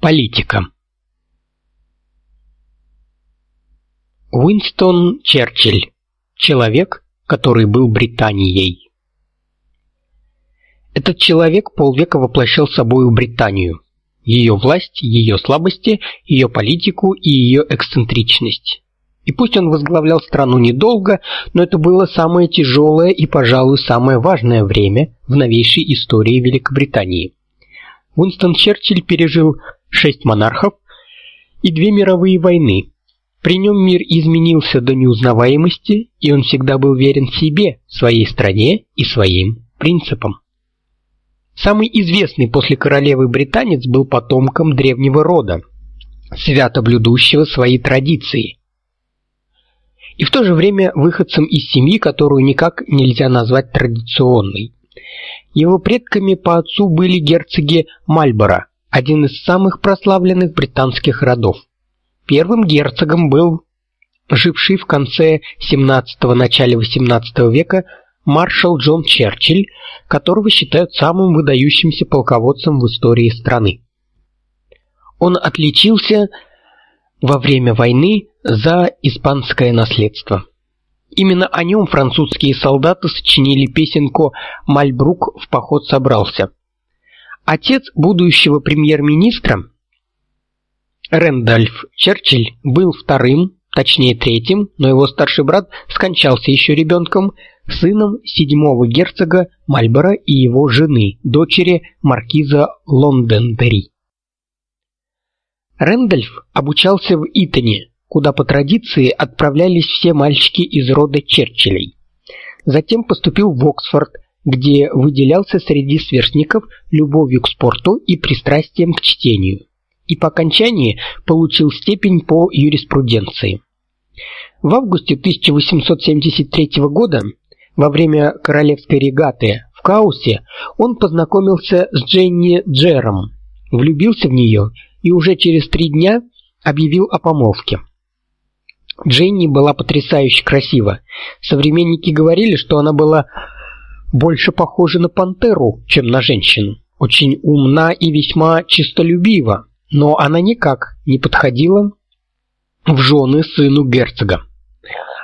Политика. Уинстон Черчилль. Человек, который был Британией. Этот человек полвека воплощал собой Британию, ее власть, ее слабости, ее политику и ее эксцентричность. И пусть он возглавлял страну недолго, но это было самое тяжелое и, пожалуй, самое важное время в новейшей истории Великобритании. Уинстон Черчилль пережил шесть монархов и две мировые войны. При нем мир изменился до неузнаваемости, и он всегда был верен себе, своей стране и своим принципам. Самый известный после королевы британец был потомком древнего рода, свято блюдущего свои традиции. И в то же время выходцем из семьи, которую никак нельзя назвать традиционной. Его предками по отцу были герцоги Мальборо, один из самых прославленных британских родов. Первым герцогом был живший в конце 17-го начале 18 века маршал Джон Черчилль, которого считают самым выдающимся полководцем в истории страны. Он отличился во время войны за испанское наследство. Именно о нем французские солдаты сочинили песенку Мальбрук в поход собрался. Отец будущего премьер-министра Рэндольф Черчилль был вторым, точнее третьим, но его старший брат скончался еще ребенком, сыном седьмого герцога Мальборо и его жены, дочери маркиза Лондонбери. Рэндольф обучался в Итоне, куда по традиции отправлялись все мальчики из рода Черчиллей. Затем поступил в Оксфорд, где выделялся среди сверстников любовью к спорту и пристрастием к чтению. И по окончании получил степень по юриспруденции. В августе 1873 года, во время королевской регаты в Каусе, он познакомился с Дженни Джером, влюбился в нее и уже через три дня объявил о помолвке. Дженни была потрясающе красива. Современники говорили, что она была больше похожа на пантеру, чем на женщину. Очень умна и весьма чистолюбива, но она никак не подходила в жены сыну герцога.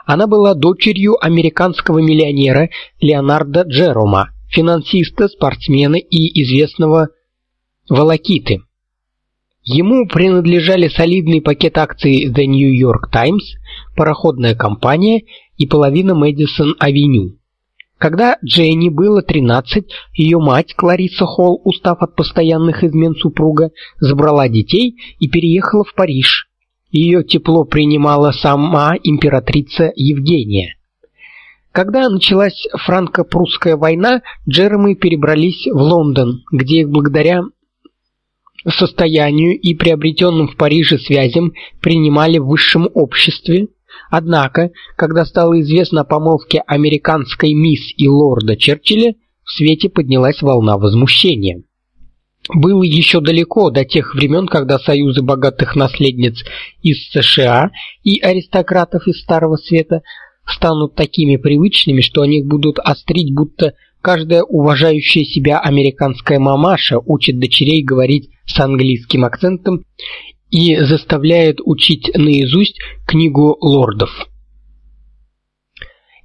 Она была дочерью американского миллионера Леонардо Джерома, финансиста, спортсмена и известного волокиты. Ему принадлежали солидный пакет акций The New York Times, пароходная компания и половина Мэдисон-авеню. Когда Дженни было 13, ее мать Клариса Холл, устав от постоянных измен супруга, забрала детей и переехала в Париж. Ее тепло принимала сама императрица Евгения. Когда началась франко-прусская война, Джеремы перебрались в Лондон, где их благодаря состоянию и приобретенным в Париже связям принимали в высшем обществе. Однако, когда стало известно о помолвке американской мисс и лорда Черчилля, в свете поднялась волна возмущения. Было еще далеко до тех времен, когда союзы богатых наследниц из США и аристократов из Старого Света станут такими привычными, что о них будут острить, будто каждая уважающая себя американская мамаша учит дочерей говорить с английским акцентом и заставляет учить наизусть книгу лордов.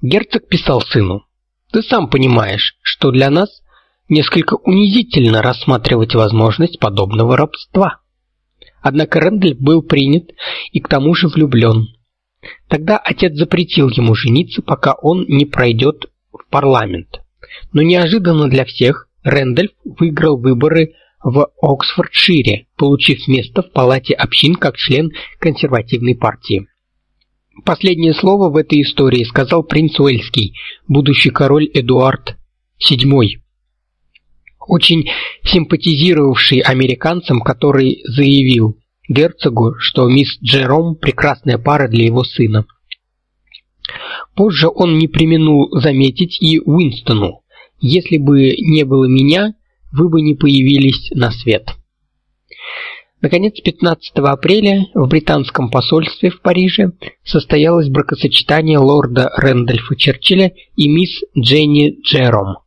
Герцог писал сыну: "Ты сам понимаешь, что для нас несколько унизительно рассматривать возможность подобного рабства". Однако Рендель был принят и к тому же влюблен. Тогда отец запретил ему жениться, пока он не пройдет в парламент. Но неожиданно для всех Рэндольф выиграл выборы в Оксфордшире, получив место в палате общин как член консервативной партии. Последнее слово в этой истории сказал принц Уэльский, будущий король Эдуард VII, очень симпатизировавший американцам, который заявил герцогу, что мисс Джером прекрасная пара для его сына. Позже он не преминул заметить и Уинстону: "Если бы не было меня, вы бы не появились на свет". Наконец, 15 апреля в британском посольстве в Париже состоялось бракосочетание лорда Рэндольфа Черчилля и мисс Дженни Джером.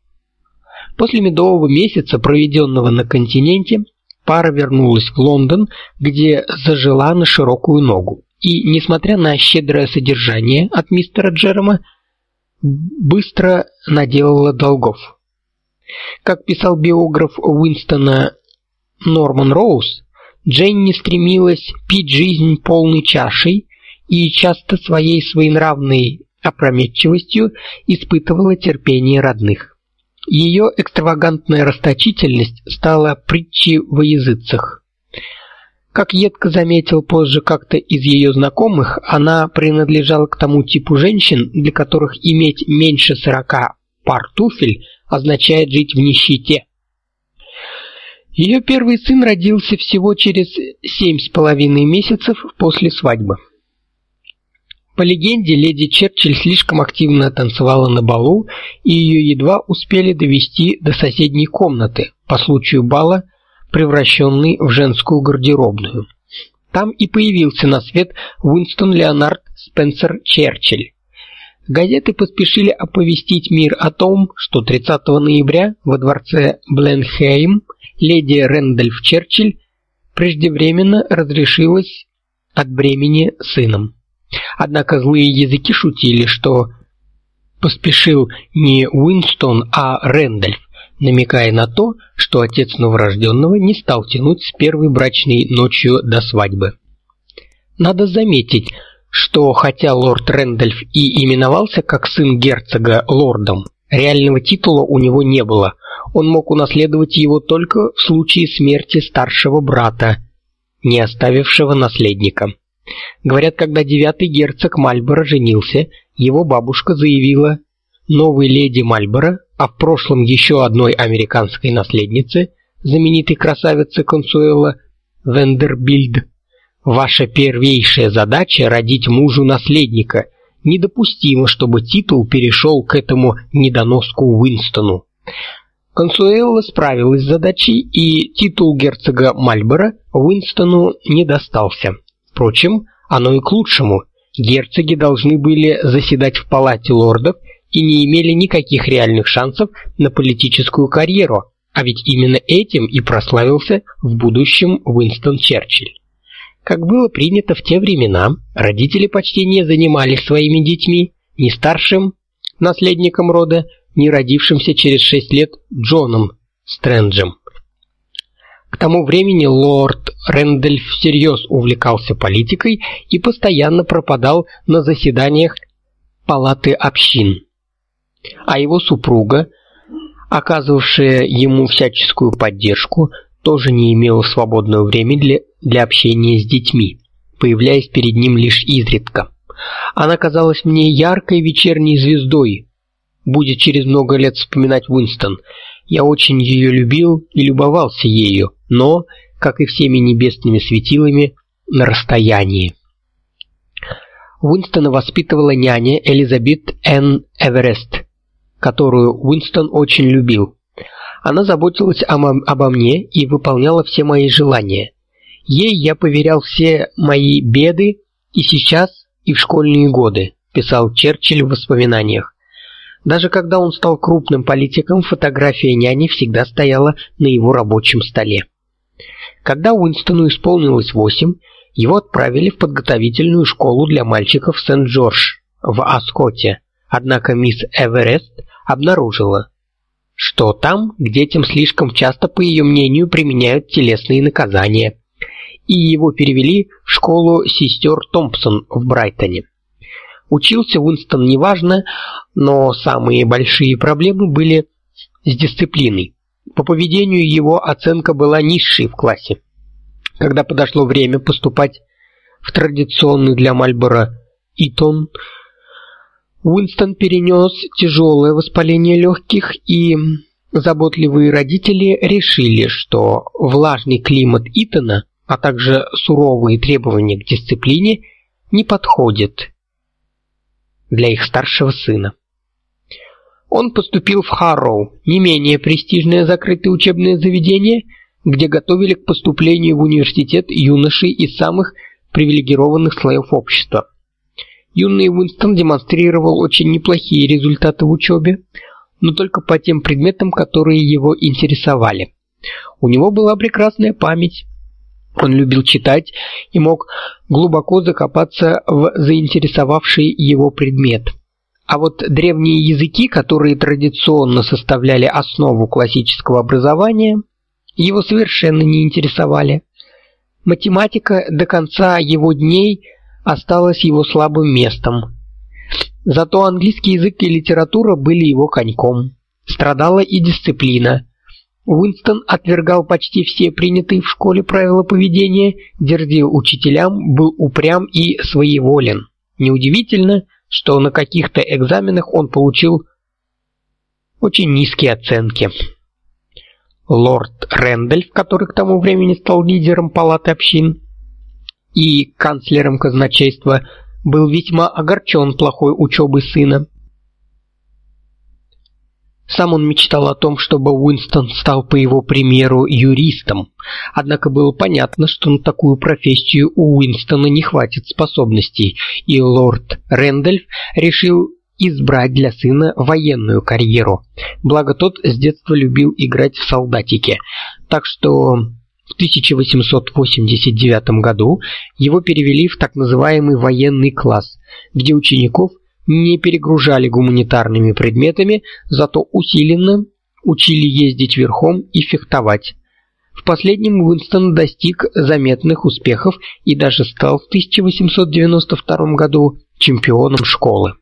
После медового месяца, проведенного на континенте, пара вернулась в Лондон, где зажила на широкую ногу. И, несмотря на щедрое содержание от мистера Джерома, быстро наделала долгов. Как писал биограф Уинстона Норман Роуз, Дженни стремилась пить жизнь полной чашей и часто своей своенравной опрометчивостью испытывала терпение родных. Ее экстравагантная расточительность стала притчей во языцах. Как едко заметил позже как-то из ее знакомых, она принадлежала к тому типу женщин, для которых иметь меньше сорока пар туфель означает жить в нищете. Ее первый сын родился всего через семь с половиной месяцев после свадьбы. По легенде, леди Черчилль слишком активно танцевала на балу, и ее едва успели довести до соседней комнаты по случаю бала, превращенной в женскую гардеробную. Там и появился на свет Уинстон Леонард Спенсер Черчилль. Газеты поспешили оповестить мир о том, что 30 ноября во дворце Бленхейм леди Рэндольф Черчилль преждевременно разрешилась от бремени сыном. Однако злые языки шутили, что поспешил не Уинстон, а Рэндольф, намекая на то, что отец новорожденного не стал тянуть с первой брачной ночью до свадьбы. Надо заметить, что хотя лорд Рэндольф и именовался как сын герцога лордом, реального титула у него не было. Он мог унаследовать его только в случае смерти старшего брата, не оставившего наследника. Говорят, когда девятый герцог Мальборо женился, его бабушка заявила новой леди Мальборо, а в прошлом еще одной американской наследнице, знаменитой красавице Консуэла Вендербильд, ваша первейшая задача родить мужу наследника. Недопустимо, чтобы титул перешел к этому недоноску Уинстону. Консуэла справилась с задачей, и титул герцога Мальборо Уинстону не достался. Впрочем, оно и к лучшему. Герцоги должны были заседать в палате лордов и не имели никаких реальных шансов на политическую карьеру, а ведь именно этим и прославился в будущем Уинстон Черчилль. Как было принято в те времена, родители почти не занимались своими детьми, ни старшим наследником рода, ни родившимся через шесть лет Джоном Стрэнджем. К тому времени лорд Рэндольф всерьез увлекался политикой и постоянно пропадал на заседаниях палаты общин. А его супруга, оказывавшая ему всяческую поддержку, тоже не имела свободного времени для, для общения с детьми, появляясь перед ним лишь изредка. Она казалась мне яркой вечерней звездой. Будет через много лет вспоминать Уинстон. Я очень ее любил и любовался ею, но, как и всеми небесными светилами, на расстоянии. Уинстона воспитывала няня Элизабет Н. Эверест, которую Уинстон очень любил. Она заботилась обо мне и выполняла все мои желания. Ей я поверял все мои беды и сейчас, и в школьные годы, писал Черчилль в воспоминаниях. Даже когда он стал крупным политиком, фотография няни всегда стояла на его рабочем столе. Когда Уинстону исполнилось восемь, его отправили в подготовительную школу для мальчиков Сент-Джордж в Аскоте. Однако мисс Эверест обнаружила, что там к детям слишком часто, по ее мнению, применяют телесные наказания, и его перевели в школу сестер Томпсон в Брайтоне. Учился Уинстон неважно, но самые большие проблемы были с дисциплиной. По поведению его оценка была низшей в классе. Когда подошло время поступать в традиционный для Мальборо Итон, Уинстон перенес тяжелое воспаление легких, и заботливые родители решили, что влажный климат Итона, а также суровые требования к дисциплине не подходят для их старшего сына. Он поступил в Харроу, не менее престижное закрытое учебное заведение, где готовили к поступлению в университет юношей из самых привилегированных слоев общества. Юный Уинстон демонстрировал очень неплохие результаты в учебе, но только по тем предметам, которые его интересовали. У него была прекрасная память. Он любил читать и мог глубоко закопаться в заинтересовавший его предмет. А вот древние языки, которые традиционно составляли основу классического образования, его совершенно не интересовали. Математика до конца его дней осталась его слабым местом. Зато английский язык и литература были его коньком. Страдала и дисциплина. Уинстон отвергал почти все принятые в школе правила поведения, дерзил учителям, был упрям и своеволен. Неудивительно, что на каких-то экзаменах он получил очень низкие оценки. Лорд Рэндольф, который к тому времени стал лидером палаты общин и канцлером казначейства, был весьма огорчен плохой учебой сына. Сам он мечтал о том, чтобы Уинстон стал по его примеру юристом. Однако было понятно, что на такую профессию у Уинстона не хватит способностей, и лорд Рэндольф решил избрать для сына военную карьеру. Благо тот с детства любил играть в солдатики. Так что в 1889 году его перевели в так называемый военный класс, где учеников не перегружали гуманитарными предметами, зато усиленно учили ездить верхом и фехтовать. В последнем Уинстон достиг заметных успехов и даже стал в 1892 году чемпионом школы.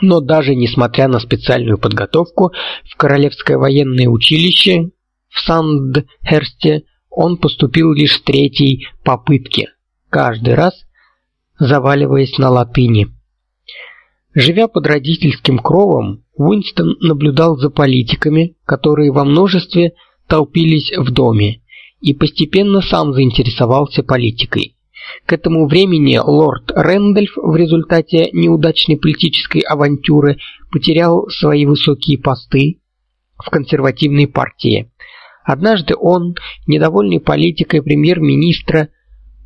Но даже несмотря на специальную подготовку в Королевское военное училище в Сандхерсте он поступил лишь с третьей попытки, каждый раз заваливаясь на латыни. Живя под родительским кровом, Уинстон наблюдал за политиками, которые во множестве толпились в доме, и постепенно сам заинтересовался политикой. К этому времени лорд Рэндольф в результате неудачной политической авантюры потерял свои высокие посты в консервативной партии. Однажды он, недовольный политикой премьер-министра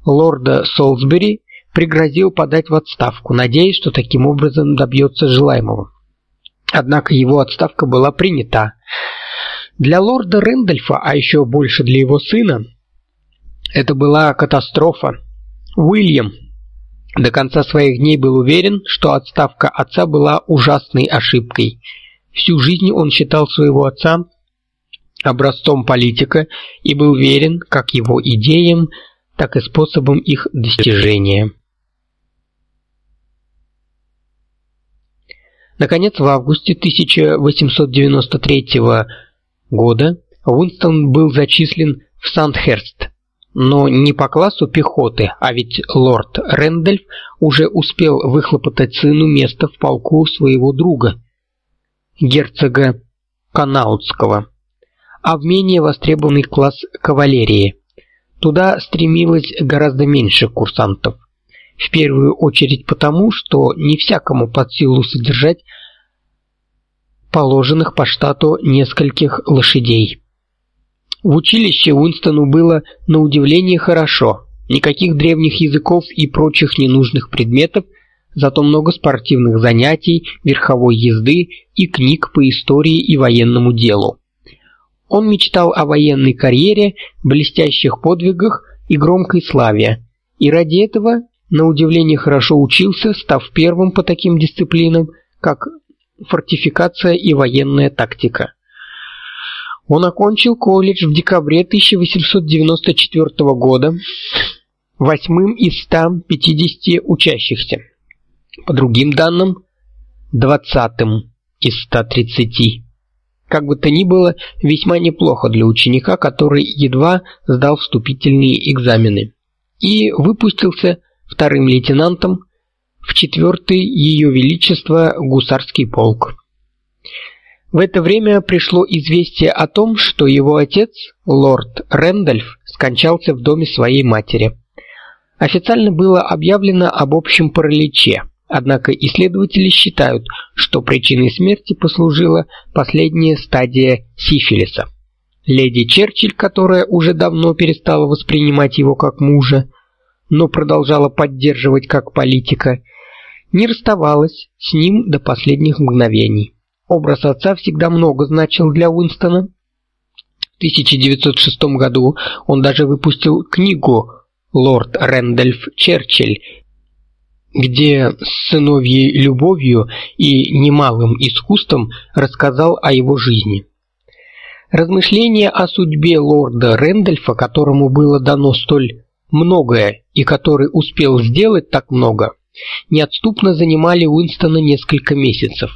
лорда Солсбери, пригрозил подать в отставку, надеясь, что таким образом добьется желаемого. Однако его отставка была принята. Для лорда Рэндольфа, а еще больше для его сына, это была катастрофа. Уильям до конца своих дней был уверен, что отставка отца была ужасной ошибкой. Всю жизнь он считал своего отца образцом политика и был верен как его идеям, так и способам их достижения. Наконец, в августе 1893 года Уинстон был зачислен в Сандхерст, но не по классу пехоты, а ведь лорд Рэндольф уже успел выхлопотать сыну место в полку своего друга, герцога Канаутского, а в менее востребованный класс кавалерии. Туда стремилось гораздо меньше курсантов. В первую очередь потому, что не всякому под силу содержать положенных по штату нескольких лошадей. В училище Уинстону было на удивление хорошо. Никаких древних языков и прочих ненужных предметов, зато много спортивных занятий, верховой езды и книг по истории и военному делу. Он мечтал о военной карьере, блестящих подвигах и громкой славе. И ради этого на удивление хорошо учился, став первым по таким дисциплинам, как фортификация и военная тактика. Он окончил колледж в декабре 1894 года, восьмым из 150 учащихся. По другим данным, двадцатым из 130. Как бы то ни было, весьма неплохо для ученика, который едва сдал вступительные экзамены и выпустился вторым лейтенантом в четвертый Ее Величество гусарский полк. В это время пришло известие о том, что его отец, лорд Рэндольф, скончался в доме своей матери. Официально было объявлено об общем параличе. Однако исследователи считают, что причиной смерти послужила последняя стадия сифилиса. Леди Черчилль, которая уже давно перестала воспринимать его как мужа, но продолжала поддерживать как политика, не расставалась с ним до последних мгновений. Образ отца всегда много значил для Уинстона. 1906 году он даже выпустил книгу Лорд Рэндольф Черчилль, где с сыновьей любовью и немалым искусством рассказал о его жизни. Размышления о судьбе лорда Рэндольфа, которому было дано столь многое и который успел сделать так много, неотступно занимали Уинстона несколько месяцев.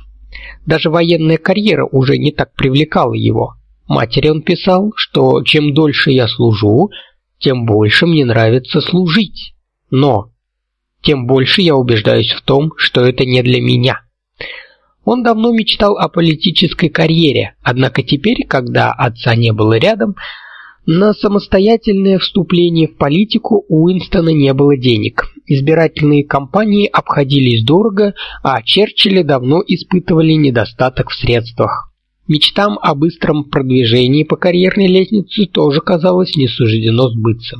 Даже военная карьера уже не так привлекала его. Матери он писал, что чем дольше я служу, тем больше мне нравится служить. Но тем больше я убеждаюсь в том, что это не для меня. Он давно мечтал о политической карьере, однако теперь, когда отца не было рядом, на самостоятельное вступление в политику у Уинстона не было денег. Избирательные кампании обходились дорого, а Черчилля давно испытывали недостаток в средствах. Мечтам о быстром продвижении по карьерной лестнице тоже казалось не суждено сбыться.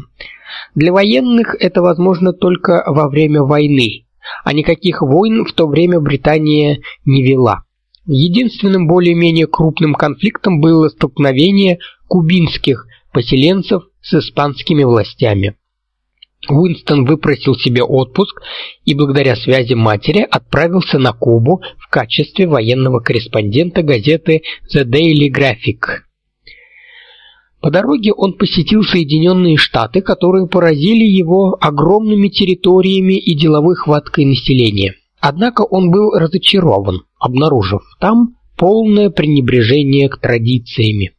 Для военных это возможно только во время войны, а никаких войн в то время Британия не вела. Единственным более-менее крупным конфликтом было столкновение кубинских поселенцев с испанскими властями. Уинстон выпросил себе отпуск и благодаря связи матери отправился на Кубу в качестве военного корреспондента газеты The Daily Graphic. По дороге он посетил Соединенные Штаты, которые поразили его огромными территориями и деловой хваткой населения. Однако он был разочарован, обнаружив там полное пренебрежение к традициями.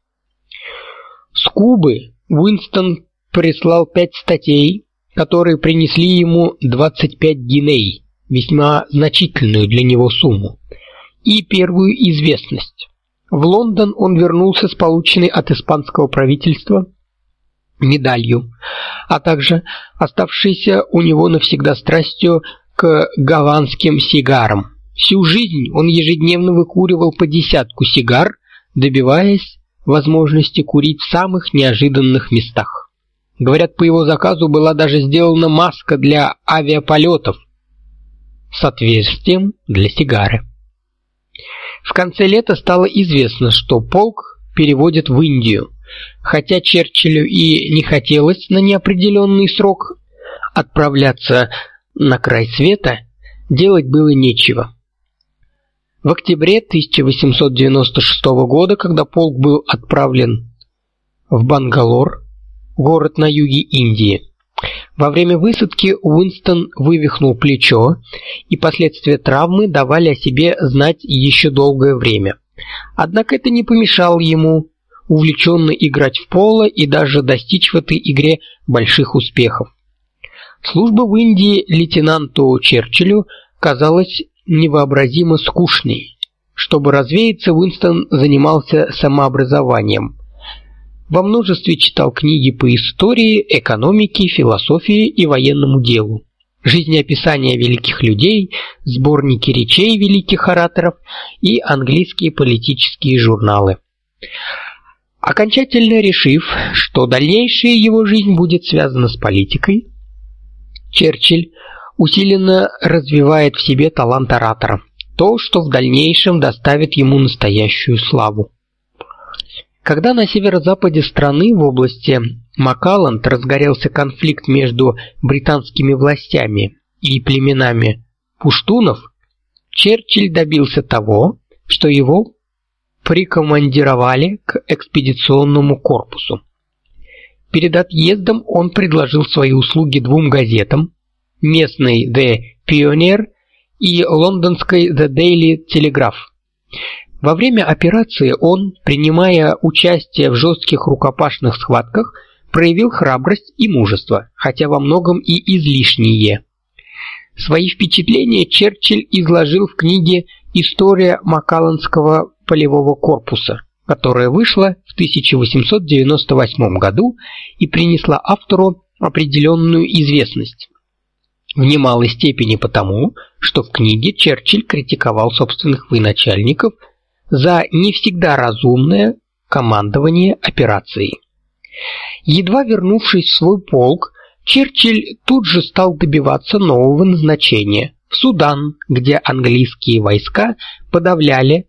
С Кубы Уинстон прислал пять статей которые принесли ему 25 гиней, весьма значительную для него сумму, и первую известность. В Лондон он вернулся с полученной от испанского правительства медалью, а также оставшейся у него навсегда страстью к гаванским сигарам. Всю жизнь он ежедневно выкуривал по десятку сигар, добиваясь возможности курить в самых неожиданных местах. Говорят, по его заказу была даже сделана маска для авиаполетов с отверстием для сигары. В конце лета стало известно, что полк переводят в Индию. Хотя Черчиллю и не хотелось на неопределенный срок отправляться на край света, делать было нечего. В октябре 1896 года, когда полк был отправлен в Бангалор, город на юге Индии. Во время высадки Уинстон вывихнул плечо, и последствия травмы давали о себе знать еще долгое время. Однако это не помешало ему увлеченно играть в поло и даже достичь в этой игре больших успехов. Служба в Индии лейтенанту Черчиллю казалась невообразимо скучной. Чтобы развеяться, Уинстон занимался самообразованием. Во множестве читал книги по истории, экономике, философии и военному делу. Жизнеописания великих людей, сборники речей великих ораторов и английские политические журналы. Окончательно решив, что дальнейшая его жизнь будет связана с политикой, Черчилль усиленно развивает в себе талант оратора, то, что в дальнейшем доставит ему настоящую славу. Когда на северо-западе страны в области Макаланд разгорелся конфликт между британскими властями и племенами пуштунов, Черчилль добился того, что его прикомандировали к экспедиционному корпусу. Перед отъездом он предложил свои услуги двум газетам: местной The Pioneer и лондонской The Daily Telegraph. Во время операции он, принимая участие в жестких рукопашных схватках, проявил храбрость и мужество, хотя во многом и излишние. Свои впечатления Черчилль изложил в книге История Макалланского полевого корпуса, которая вышла в 1898 году и принесла автору определенную известность. В немалой степени потому, что в книге Черчилль критиковал собственных военачальников за не всегда разумное командование операцией. Едва вернувшись в свой полк, Черчилль тут же стал добиваться нового назначения в Судан, где английские войска подавляли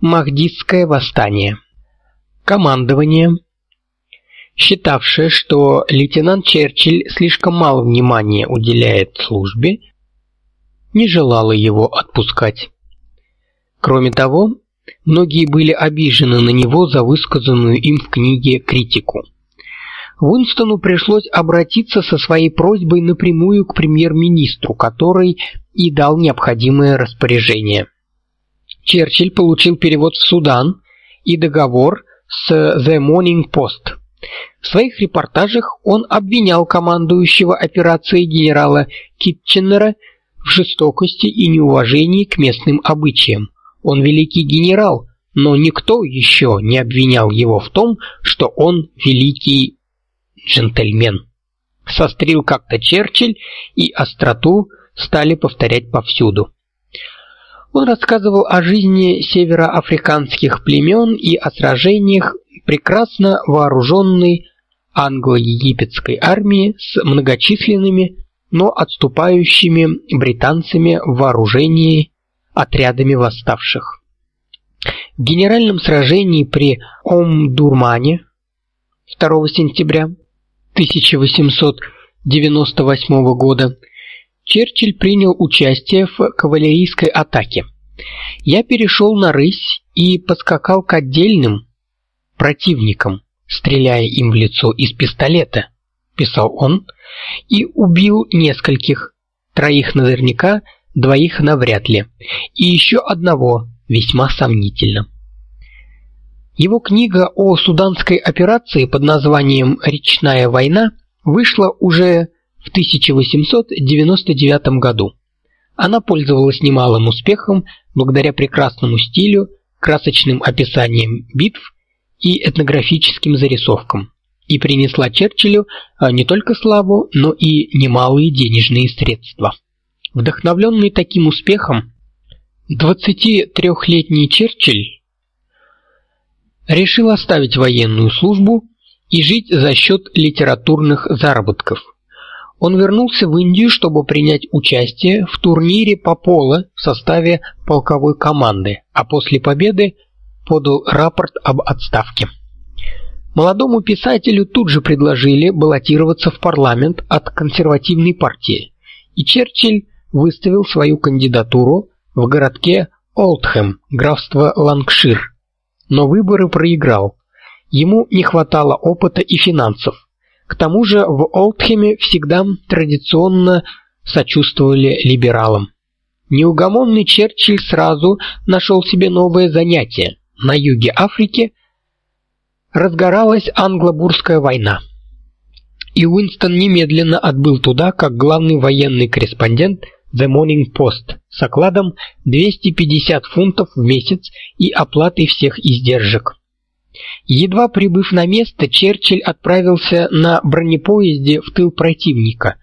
махдистское восстание. Командование считавшая, что лейтенант Черчилль слишком мало внимания уделяет службе, не желала его отпускать. Кроме того, многие были обижены на него за высказанную им в книге критику. Уинстону пришлось обратиться со своей просьбой напрямую к премьер-министру, который и дал необходимое распоряжение. Черчилль получил перевод в Судан и договор с The Morning Post. В своих репортажах он обвинял командующего операцией генерала Китченера в жестокости и неуважении к местным обычаям. Он великий генерал, но никто еще не обвинял его в том, что он великий джентльмен. Сострил как-то Черчилль, и остроту стали повторять повсюду. Он рассказывал о жизни североафриканских племен и о сражениях прекрасно вооруженной англо-египетской армии с многочисленными, но отступающими британцами в вооружении отрядами восставших. В генеральном сражении при Омдурмане 2 сентября 1898 года Черчилль принял участие в кавалерийской атаке. Я перешел на рысь и подскакал к отдельным противникам, стреляя им в лицо из пистолета, писал он, и убил нескольких, троих наверняка, двоих навряд ли, и еще одного весьма сомнительно. Его книга о суданской операции под названием Речная война вышла уже в 1899 году. Она пользовалась немалым успехом благодаря прекрасному стилю, красочным описаниям битв и этнографическим зарисовкам и принесла Черчиллю а, не только славу, но и немалые денежные средства. Вдохновленный таким успехом, 23-летний Черчилль решил оставить военную службу и жить за счет литературных заработков. Он вернулся в Индию, чтобы принять участие в турнире по поло в составе полковой команды, а после победы подал рапорт об отставке. Молодому писателю тут же предложили баллотироваться в парламент от консервативной партии, и Черчилль выставил свою кандидатуру в городке Олдхэм, графство Ланкшир. Но выборы проиграл. Ему не хватало опыта и финансов. К тому же в Олдхэме всегда традиционно сочувствовали либералам. Неугомонный Черчилль сразу нашел себе новое занятие. На юге Африки разгоралась англо-бурская война. И Уинстон немедленно отбыл туда как главный военный корреспондент The Morning Post с окладом 250 фунтов в месяц и оплатой всех издержек. Едва прибыв на место, Черчилль отправился на бронепоезде в тыл противника,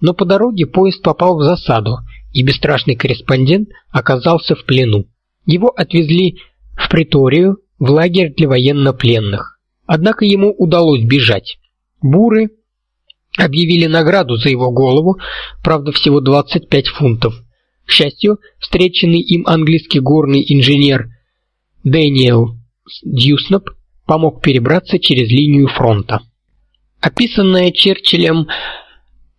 но по дороге поезд попал в засаду, и бесстрашный корреспондент оказался в плену. Его отвезли в Приторию, в лагерь для военнопленных. Однако ему удалось бежать. Буры объявили награду за его голову, правда, всего 25 фунтов. К счастью, встреченный им английский горный инженер Дэниел Дьюснап помог перебраться через линию фронта. Описанная Черчиллем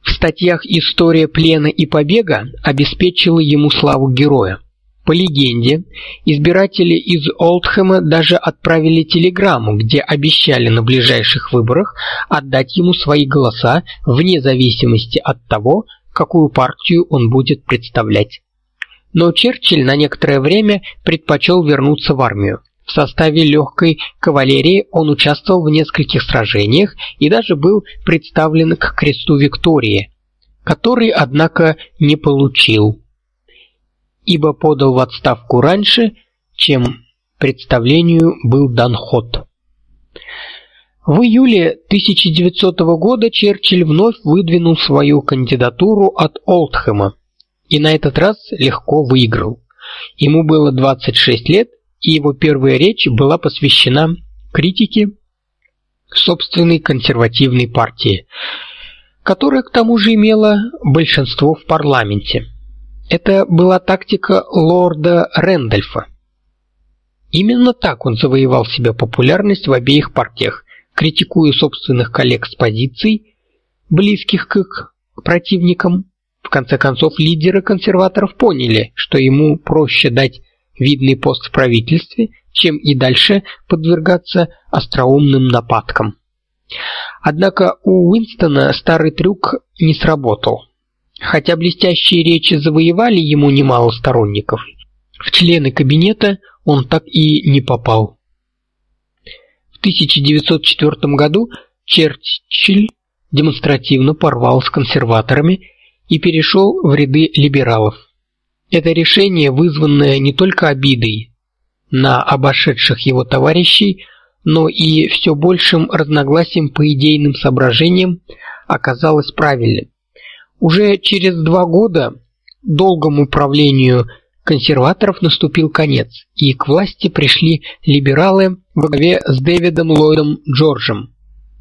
в статьях история плена и побега обеспечила ему славу героя. По легенде, избиратели из Олдхэма даже отправили телеграмму, где обещали на ближайших выборах отдать ему свои голоса вне зависимости от того, какую партию он будет представлять. Но Черчилль на некоторое время предпочел вернуться в армию. В составе легкой кавалерии он участвовал в нескольких сражениях и даже был представлен к кресту Виктории, который, однако, не получил ибо подал в отставку раньше, чем представлению был дан ход. В июле 1900 года Черчилль вновь выдвинул свою кандидатуру от Олдхэма и на этот раз легко выиграл. Ему было 26 лет, и его первая речь была посвящена критике собственной консервативной партии, которая к тому же имела большинство в парламенте. Это была тактика лорда Рэндольфа. Именно так он завоевал себе популярность в обеих партиях, критикуя собственных коллег с позиций, близких к их противникам. В конце концов, лидеры консерваторов поняли, что ему проще дать видный пост в правительстве, чем и дальше подвергаться остроумным нападкам. Однако у Уинстона старый трюк не сработал. Хотя блестящие речи завоевали ему немало сторонников, в члены кабинета он так и не попал. В 1904 году Черчилль демонстративно порвал с консерваторами и перешел в ряды либералов. Это решение, вызванное не только обидой на обошедших его товарищей, но и все большим разногласием по идейным соображениям, оказалось правильным. Уже через два года долгому правлению консерваторов наступил конец, и к власти пришли либералы во главе с Дэвидом Ллойдом Джорджем,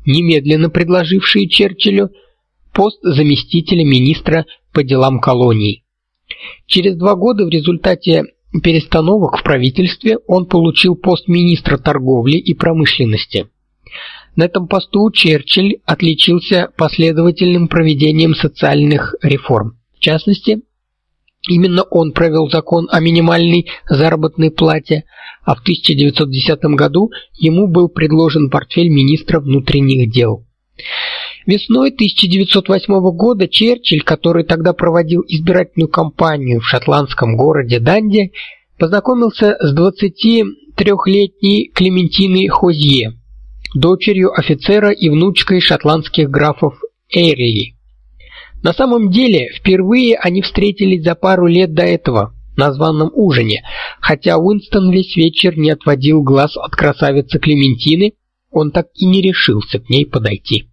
немедленно предложившие Черчиллю пост заместителя министра по делам колоний. Через два года в результате перестановок в правительстве он получил пост министра торговли и промышленности. На этом посту Черчилль отличился последовательным проведением социальных реформ. В частности, именно он провел закон о минимальной заработной плате, а в 1910 году ему был предложен портфель министра внутренних дел. Весной 1908 года Черчилль, который тогда проводил избирательную кампанию в шотландском городе Данди, познакомился с 23-летней Клементиной Хозье, дочерью офицера и внучкой шотландских графов Эйрии. На самом деле, впервые они встретились за пару лет до этого на званом ужине, хотя Уинстон весь вечер не отводил глаз от красавицы Клементины, он так и не решился к ней подойти.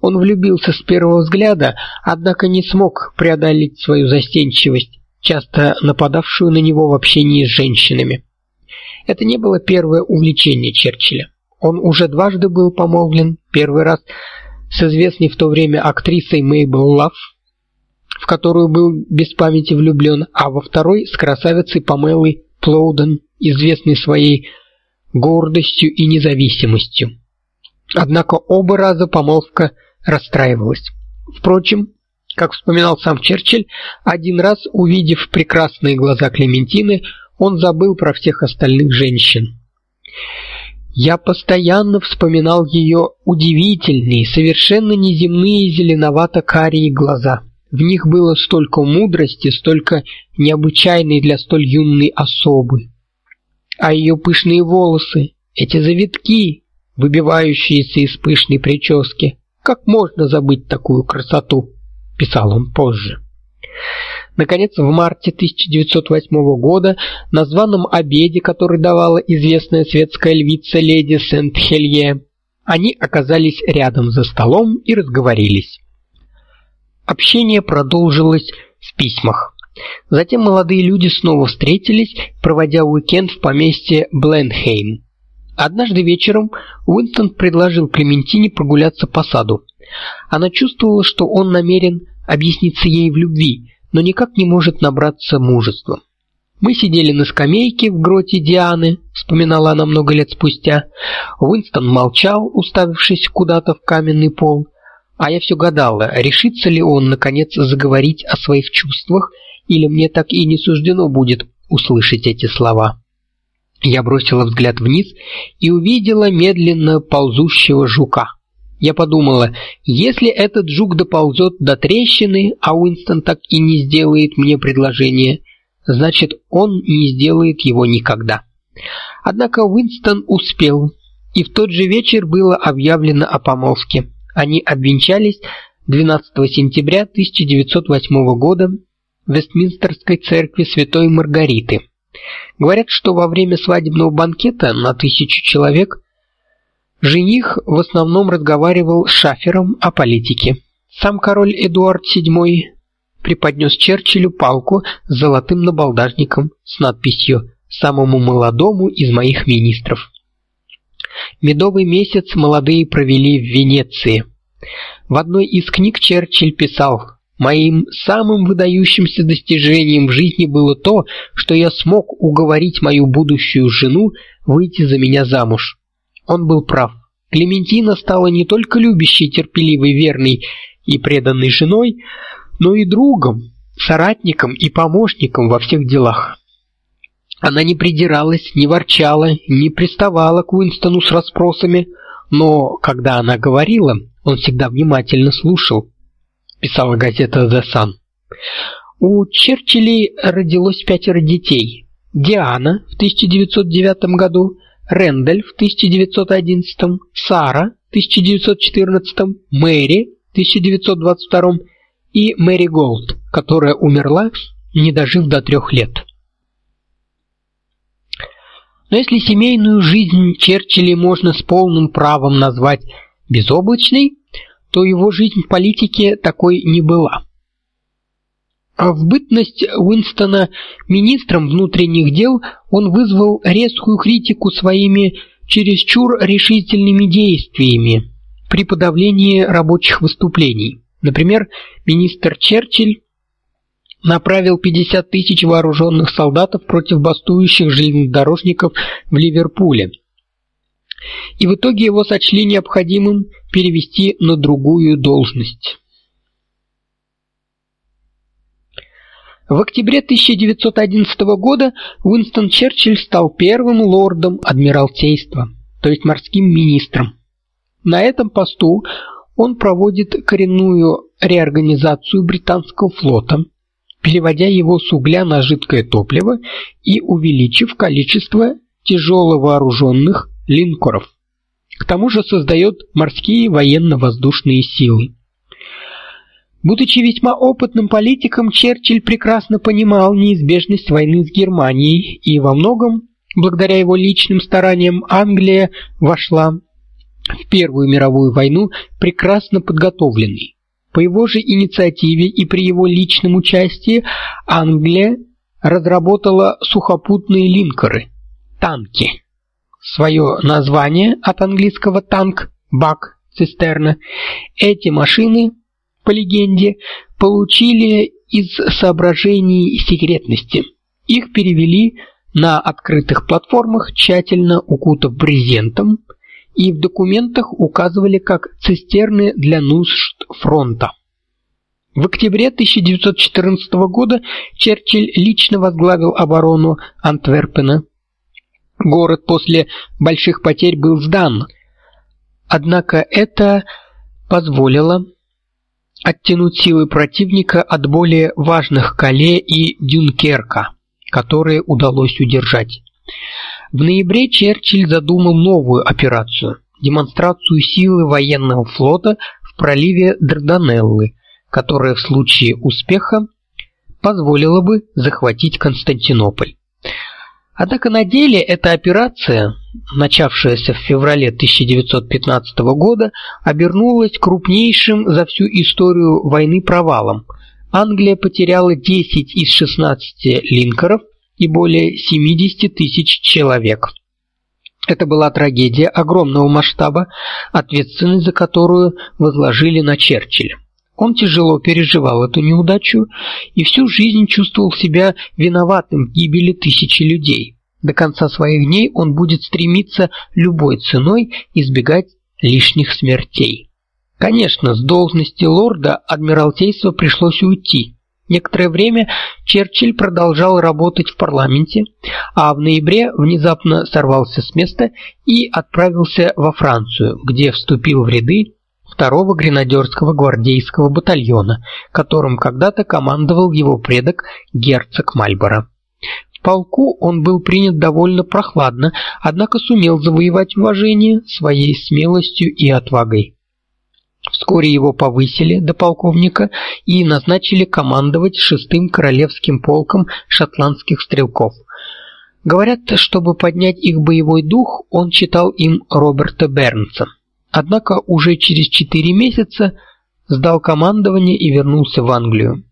Он влюбился с первого взгляда, однако не смог преодолеть свою застенчивость, часто нападавшую на него в общении с женщинами. Это не было первое увлечение Черчилля. Он уже дважды был помолвлен, первый раз с известной в то время актрисой Мейбл Лав, в которую был без памяти влюблен, а во второй с красавицей Памелой Плоуден, известной своей гордостью и независимостью. Однако оба раза помолвка расстраивалась. Впрочем, как вспоминал сам Черчилль, один раз увидев прекрасные глаза Клементины, он забыл про всех остальных женщин. Я постоянно вспоминал ее удивительные, совершенно неземные зеленовато-карие глаза. В них было столько мудрости, столько необычайной для столь юной особы. А ее пышные волосы, эти завитки, выбивающиеся из пышной прически, как можно забыть такую красоту, писал он позже. Наконец, в марте 1908 года на званом обеде, который давала известная светская львица леди Сент-Хелье, они оказались рядом за столом и разговорились. Общение продолжилось в письмах. Затем молодые люди снова встретились, проводя уикенд в поместье Бленхейм. Однажды вечером Уинстон предложил Клементине прогуляться по саду. Она чувствовала, что он намерен объясниться ей в любви, но никак не может набраться мужества. Мы сидели на скамейке в гроте Дианы, вспоминала она много лет спустя. Уинстон молчал, уставившись куда-то в каменный пол, а я все гадала, решится ли он наконец заговорить о своих чувствах, или мне так и не суждено будет услышать эти слова. Я бросила взгляд вниз и увидела медленно ползущего жука. Я подумала, если этот жук доползет до трещины, а Уинстон так и не сделает мне предложение, значит, он не сделает его никогда. Однако Уинстон успел, и в тот же вечер было объявлено о помолвке. Они обвенчались 12 сентября 1908 года в Вестминстерской церкви Святой Маргариты. Говорят, что во время свадебного банкета на тысячу человек Жених в основном разговаривал с шафером о политике. Сам король Эдуард VII преподнес Черчиллю палку с золотым набалдажником с надписью «Самому молодому из моих министров». Медовый месяц молодые провели в Венеции. В одной из книг Черчилль писал: "Моим самым выдающимся достижением в жизни было то, что я смог уговорить мою будущую жену выйти за меня замуж". Он был прав. Клементина стала не только любящей, терпеливой, верной и преданной женой, но и другом, соратником и помощником во всех делах. Она не придиралась, не ворчала, не приставала к Уинстону с расспросами, но когда она говорила, он всегда внимательно слушал, писала газета The Sun. У Черчилля родилось пятеро детей. Диана в 1909 году, Рэндаль в 1911, Сара в 1914, Мэри в 1922 и Мэри Голд, которая умерла, не дожив до трех лет. Но если семейную жизнь Черчилля можно с полным правом назвать безоблачной, то его жизнь в политике такой не была. А в бытность Уинстона министром внутренних дел он вызвал резкую критику своими чересчур решительными действиями при подавлении рабочих выступлений. Например, министр Черчилль направил 50 тысяч вооруженных солдатов против бастующих железнодорожников в Ливерпуле. И в итоге его сочли необходимым перевести на другую должность. В октябре 1911 года Уинстон Черчилль стал первым лордом адмиралтейства, то есть морским министром. На этом посту он проводит коренную реорганизацию британского флота, переводя его с угля на жидкое топливо и увеличив количество тяжеловооруженных линкоров. К тому же создает морские военно-воздушные силы. Будучи весьма опытным политиком, Черчилль прекрасно понимал неизбежность войны с Германией, и во многом, благодаря его личным стараниям, Англия вошла в Первую мировую войну прекрасно подготовленной. По его же инициативе и при его личном участии Англия разработала сухопутные линкоры танки. Свое название от английского танк бак цистерна эти машины по легенде, получили из соображений секретности. Их перевели на открытых платформах, тщательно укутав брезентом, и в документах указывали как цистерны для нужд фронта. В октябре 1914 года Черчилль лично возглавил оборону Антверпена. Город после больших потерь был сдан. Однако это позволило оттянуть силы противника от более важных Кале и Дюнкерка, которые удалось удержать. В ноябре Черчилль задумал новую операцию демонстрацию силы военного флота в проливе Дарданеллы, которая в случае успеха позволила бы захватить Константинополь. Однако на деле эта операция, начавшаяся в феврале 1915 года, обернулась крупнейшим за всю историю войны провалом. Англия потеряла 10 из 16 линкоров и более 70 тысяч человек. Это была трагедия огромного масштаба, ответственность за которую возложили на Черчилля. Он тяжело переживал эту неудачу и всю жизнь чувствовал себя виноватым в гибели тысячи людей. До конца своих дней он будет стремиться любой ценой избегать лишних смертей. Конечно, с должности лорда адмиралтейства пришлось уйти. Некоторое время Черчилль продолжал работать в парламенте, а в ноябре внезапно сорвался с места и отправился во Францию, где вступил в ряды второго гренадерского гвардейского батальона, которым когда-то командовал его предок герцог Мальборо. Полку он был принят довольно прохладно, однако сумел завоевать уважение своей смелостью и отвагой. Вскоре его повысили до полковника и назначили командовать шестым королевским полком шотландских стрелков. Говорят, чтобы поднять их боевой дух, он читал им Роберта Бернса. Однако уже через четыре месяца сдал командование и вернулся в Англию.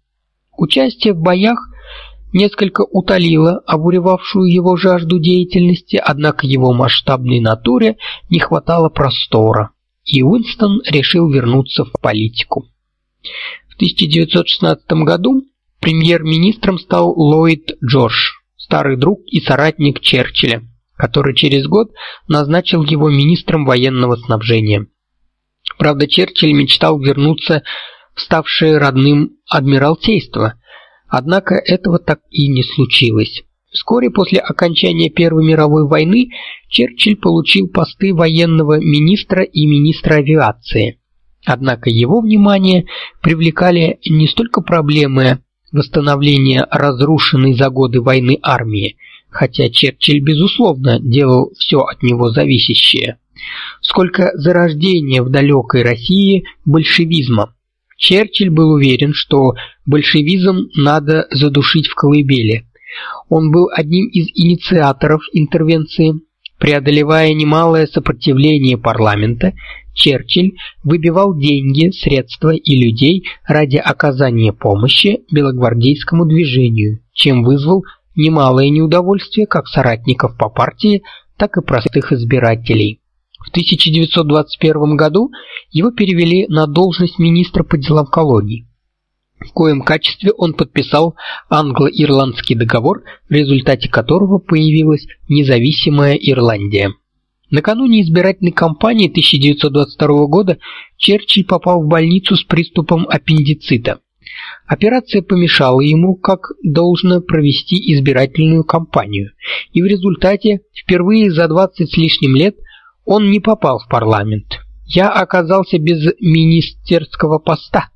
Участие в боях несколько утолило обуревавшую его жажду деятельности, однако его масштабной натуре не хватало простора, и Уинстон решил вернуться в политику. В 1916 году премьер-министром стал Ллойд Джордж, старый друг и соратник Черчилля который через год назначил его министром военного снабжения. Правда, Черчилль мечтал вернуться в ставшее родным адмиралтейство, однако этого так и не случилось. Вскоре после окончания Первой мировой войны Черчилль получил посты военного министра и министра авиации. Однако его внимание привлекали не столько проблемы восстановления разрушенной за годы войны армии, хотя Черчилль безусловно делал все от него зависящее, сколько зарождение в далекой России большевизма. Черчилль был уверен, что большевизм надо задушить в колыбели. Он был одним из инициаторов интервенции, преодолевая немалое сопротивление парламента. Черчилль выбивал деньги, средства и людей ради оказания помощи белогвардейскому движению, чем вызвал немалое неудовольствие как соратников по партии, так и простых избирателей. В 1921 году его перевели на должность министра по делам колоний. В коем качестве он подписал англо-ирландский договор, в результате которого появилась независимая Ирландия. Накануне избирательной кампании 1922 года Черчилль попал в больницу с приступом аппендицита. Операция помешала ему как должно провести избирательную кампанию, и в результате впервые за 20 с лишним лет он не попал в парламент. Я оказался без министерского поста,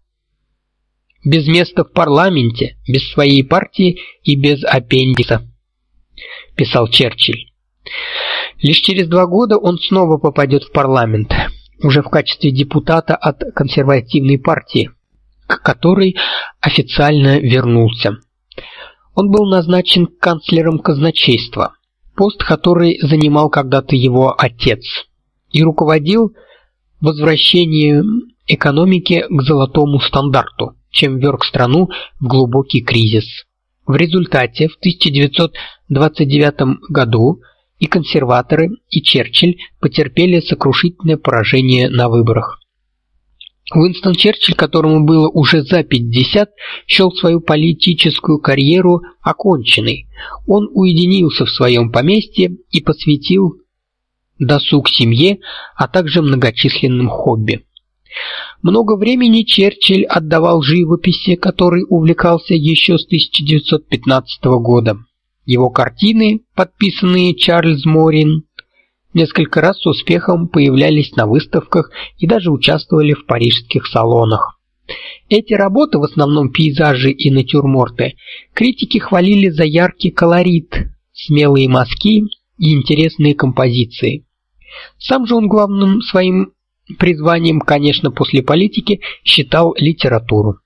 без места в парламенте, без своей партии и без аппендиса, писал Черчилль. Лишь через два года он снова попадет в парламент, уже в качестве депутата от консервативной партии к которой официально вернулся. Он был назначен канцлером казначейства, пост, который занимал когда-то его отец, и руководил возвращением экономики к золотому стандарту, чем вверг страну в глубокий кризис. В результате в 1929 году и консерваторы, и Черчилль потерпели сокрушительное поражение на выборах. Уинстон Черчилль, которому было уже за 50, счел свою политическую карьеру оконченной. Он уединился в своем поместье и посвятил досуг семье, а также многочисленным хобби. Много времени Черчилль отдавал живописи, которой увлекался еще с 1915 года. Его картины, подписанные Чарльз Морин, несколько раз с успехом появлялись на выставках и даже участвовали в парижских салонах. Эти работы, в основном пейзажи и натюрморты, критики хвалили за яркий колорит, смелые мазки и интересные композиции. Сам же он главным своим призванием, конечно, после политики считал литературу.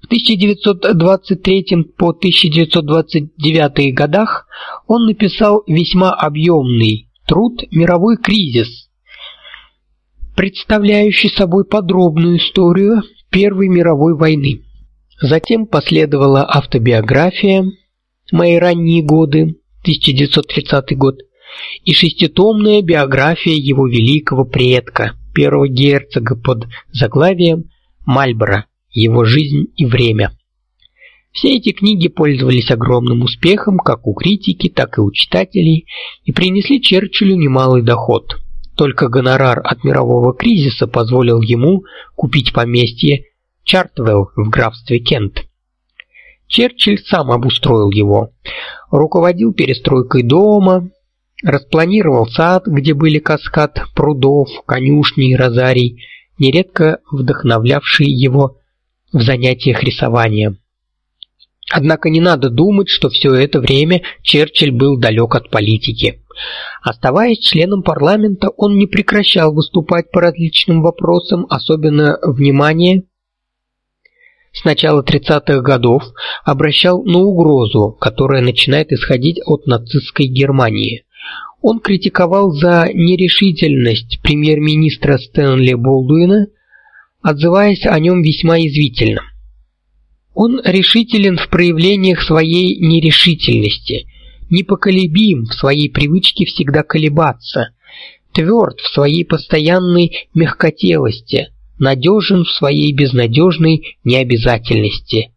В 1923 по 1929 годах он написал весьма объемный труд «Мировой кризис», представляющий собой подробную историю Первой мировой войны. Затем последовала автобиография «Мои ранние годы», 1930 год, и шеститомная биография его великого предка, первого герцога под заглавием «Мальборо. Его жизнь и время». Все эти книги пользовались огромным успехом как у критики, так и у читателей и принесли Черчиллю немалый доход. Только гонорар от мирового кризиса позволил ему купить поместье Чартвелл в графстве Кент. Черчилль сам обустроил его, руководил перестройкой дома, распланировал сад, где были каскад прудов, конюшни и розарий, нередко вдохновлявшие его в занятиях рисованием. Однако не надо думать, что все это время Черчилль был далек от политики. Оставаясь членом парламента, он не прекращал выступать по различным вопросам, особенно внимание с начала 30-х годов обращал на угрозу, которая начинает исходить от нацистской Германии. Он критиковал за нерешительность премьер-министра Стэнли Болдуина, отзываясь о нем весьма язвительно. Он решителен в проявлениях своей нерешительности, непоколебим в своей привычке всегда колебаться, тверд в своей постоянной мягкотелости, надежен в своей безнадежной необязательности,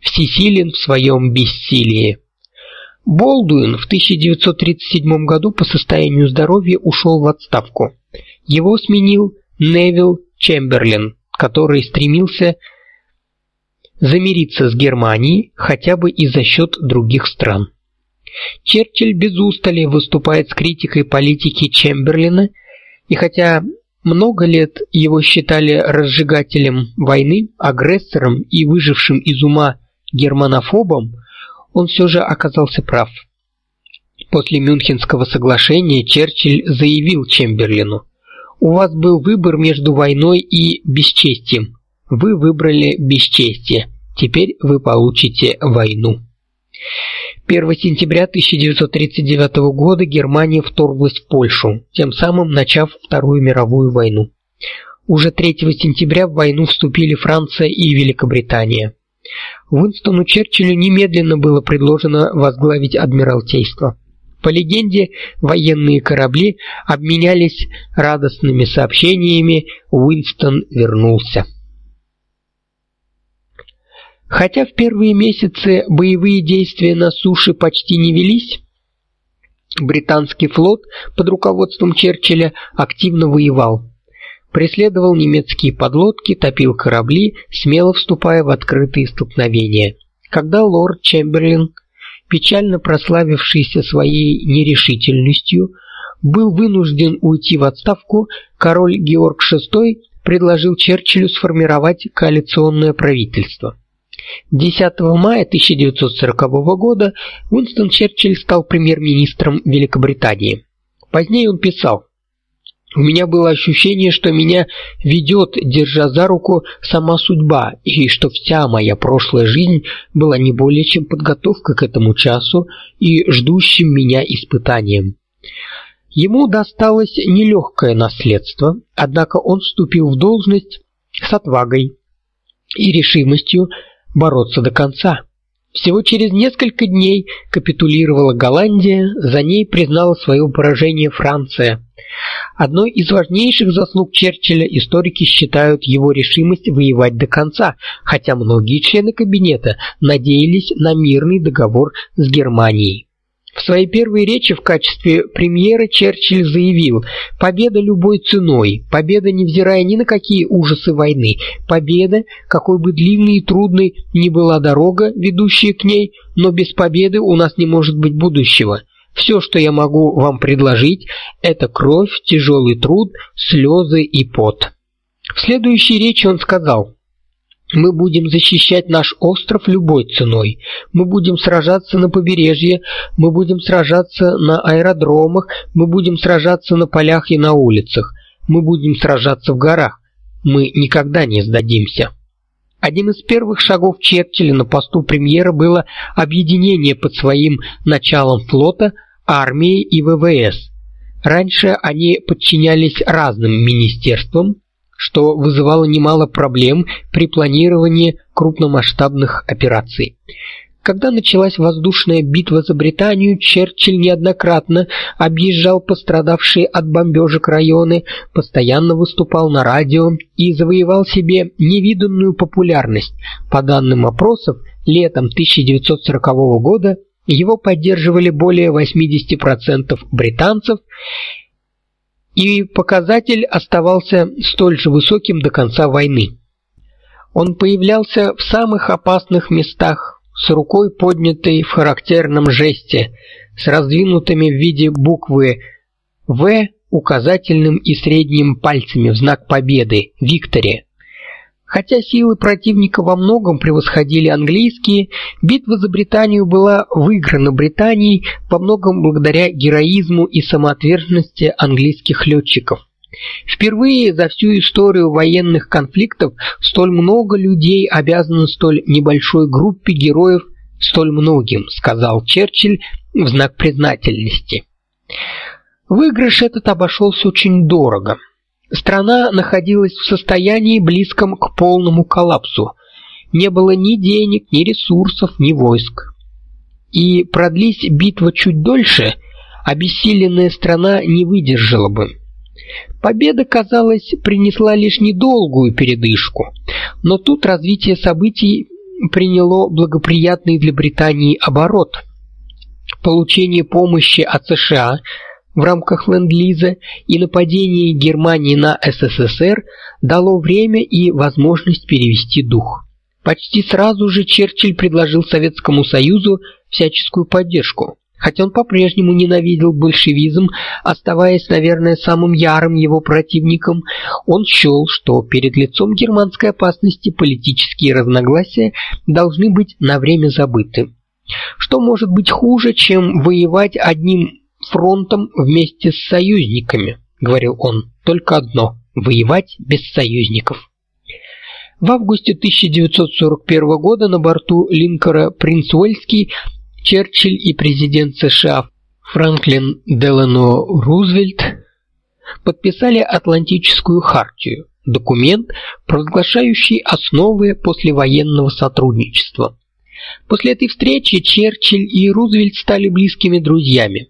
всесилен в своем бессилии. Болдуин в 1937 году по состоянию здоровья ушел в отставку. Его сменил Невил Чемберлен, который стремился замириться с Германией хотя бы и за счет других стран. Черчилль без устали выступает с критикой политики Чемберлина, и хотя много лет его считали разжигателем войны, агрессором и выжившим из ума германофобом, он все же оказался прав. После Мюнхенского соглашения Черчилль заявил Чемберлину: "У вас был выбор между войной и бесчестием. Вы выбрали бесчестие. Теперь вы получите войну". 1 сентября 1939 года Германия вторглась в Польшу, тем самым начав Вторую мировую войну. Уже 3 сентября в войну вступили Франция и Великобритания. Уинстону Черчиллю немедленно было предложено возглавить адмиралтейство. По легенде, военные корабли обменялись радостными сообщениями: Уинстон вернулся. Хотя в первые месяцы боевые действия на суше почти не велись, британский флот под руководством Черчилля активно воевал. Преследовал немецкие подлодки, топил корабли, смело вступая в открытые столкновения. Когда лорд Чемберлин, печально прославившийся своей нерешительностью, был вынужден уйти в отставку, король Георг VI предложил Черчиллю сформировать коалиционное правительство. 10 мая 1940 года Уинстон Черчилль стал премьер-министром Великобритании. Позднее он писал: у меня было ощущение, что меня ведет, держа за руку, сама судьба, и что вся моя прошлая жизнь была не более чем подготовка к этому часу и ждущим меня испытанием. Ему досталось нелегкое наследство, однако он вступил в должность с отвагой и решимостью бороться до конца. Всего через несколько дней капитулировала Голландия, за ней признала свое поражение Франция. Одной из важнейших заслуг Черчилля историки считают его решимость воевать до конца, хотя многие члены кабинета надеялись на мирный договор с Германией. В своей первой речи в качестве премьера Черчилль заявил: "Победа любой ценой, победа невзирая ни на какие ужасы войны, победа, какой бы длинной и трудной ни была дорога, ведущая к ней, но без победы у нас не может быть будущего. Все, что я могу вам предложить, это кровь, тяжелый труд, слезы и пот". В следующей речи он сказал: мы будем защищать наш остров любой ценой. Мы будем сражаться на побережье, мы будем сражаться на аэродромах, мы будем сражаться на полях и на улицах. Мы будем сражаться в горах. Мы никогда не сдадимся. Одним из первых шагов Черчилля на посту премьера было объединение под своим началом флота, армии и ВВС. Раньше они подчинялись разным министерствам, что вызывало немало проблем при планировании крупномасштабных операций. Когда началась воздушная битва за Британию, Черчилль неоднократно объезжал пострадавшие от бомбежек районы, постоянно выступал на радио и завоевал себе невиданную популярность. По данным опросов, летом 1940 года его поддерживали более 80% британцев, и показатель оставался столь же высоким до конца войны. Он появлялся в самых опасных местах с рукой поднятой в характерном жесте, с раздвинутыми в виде буквы В указательным и средним пальцами в знак победы, виктория. Хотя силы противника во многом превосходили английские, битва за Британию была выиграна Британией во многом благодаря героизму и самоотверженности английских летчиков. Впервые за всю историю военных конфликтов столь много людей обязаны столь небольшой группе героев столь многим, сказал Черчилль в знак признательности. Выигрыш этот обошелся очень дорого. Страна находилась в состоянии близком к полному коллапсу. Не было ни денег, ни ресурсов, ни войск. И продлись битва чуть дольше, обессиленная страна не выдержала бы. Победа, казалось, принесла лишь недолгую передышку, но тут развитие событий приняло благоприятный для Британии оборот. получение помощи от США в рамках ленд-лиза и нападение Германии на СССР дало время и возможность перевести дух. Почти сразу же Черчилль предложил Советскому Союзу всяческую поддержку. Хотя он по-прежнему ненавидел большевизм, оставаясь, наверное, самым ярым его противником, он счел, что перед лицом германской опасности политические разногласия должны быть на время забыты. Что может быть хуже, чем воевать одним фронтом вместе с союзниками, говорил он. Только одно воевать без союзников. В августе 1941 года на борту линкора Принц Уэльский Черчилль и президент США Франклин Делано Рузвельт подписали Атлантическую хартию, документ, провозглашающий основы послевоенного сотрудничества. После этой встречи Черчилль и Рузвельт стали близкими друзьями.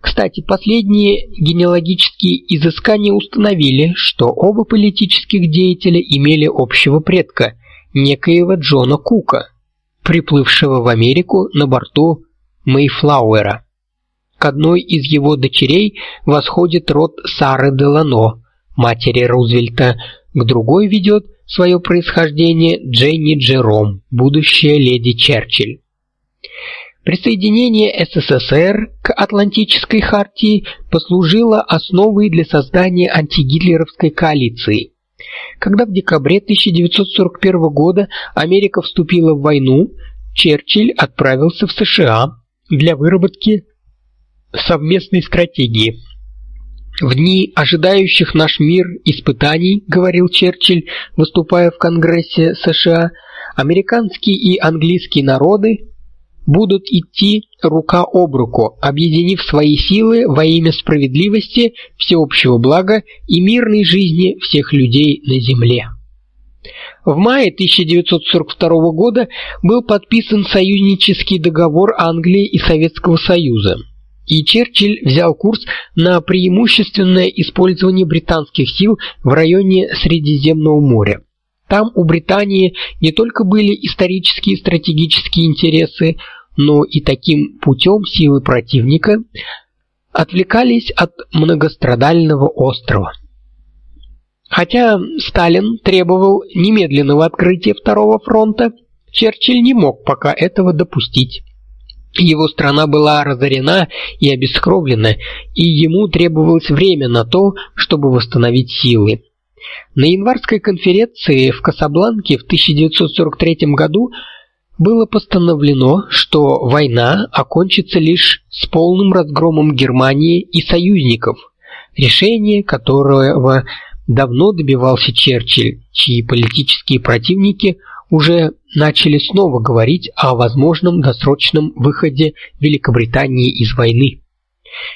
Кстати, последние генеалогические изыскания установили, что оба политических деятеля имели общего предка, некоего Джона Кука, приплывшего в Америку на борту Мейфлауэра. К одной из его дочерей восходит род Сары Делано, матери Рузвельта, к другой ведет свое происхождение Дженни Джером, будущая леди Черчилль. Присоединение СССР к Атлантической хартии послужило основой для создания антигитлеровской коалиции. Когда в декабре 1941 года Америка вступила в войну, Черчилль отправился в США для выработки совместной стратегии. В дни ожидающих наш мир испытаний, говорил Черчилль, выступая в Конгрессе США, американские и английские народы будут идти рука об руку, объединив свои силы во имя справедливости, всеобщего блага и мирной жизни всех людей на земле. В мае 1942 года был подписан союзнический договор Англии и Советского Союза. И Черчилль взял курс на преимущественное использование британских сил в районе Средиземного моря. Там у Британии не только были исторические и стратегические интересы, но и таким путем силы противника отвлекались от многострадального острова. Хотя Сталин требовал немедленного открытия второго фронта, Черчилль не мог пока этого допустить. Его страна была разорена и обескровлена, и ему требовалось время на то, чтобы восстановить силы. На январской конференции в Касабланке в 1943 году было постановлено, что война окончится лишь с полным разгромом Германии и союзников, решение которого давно добивался Черчилль, чьи политические противники уже начали снова говорить о возможном досрочном выходе Великобритании из войны.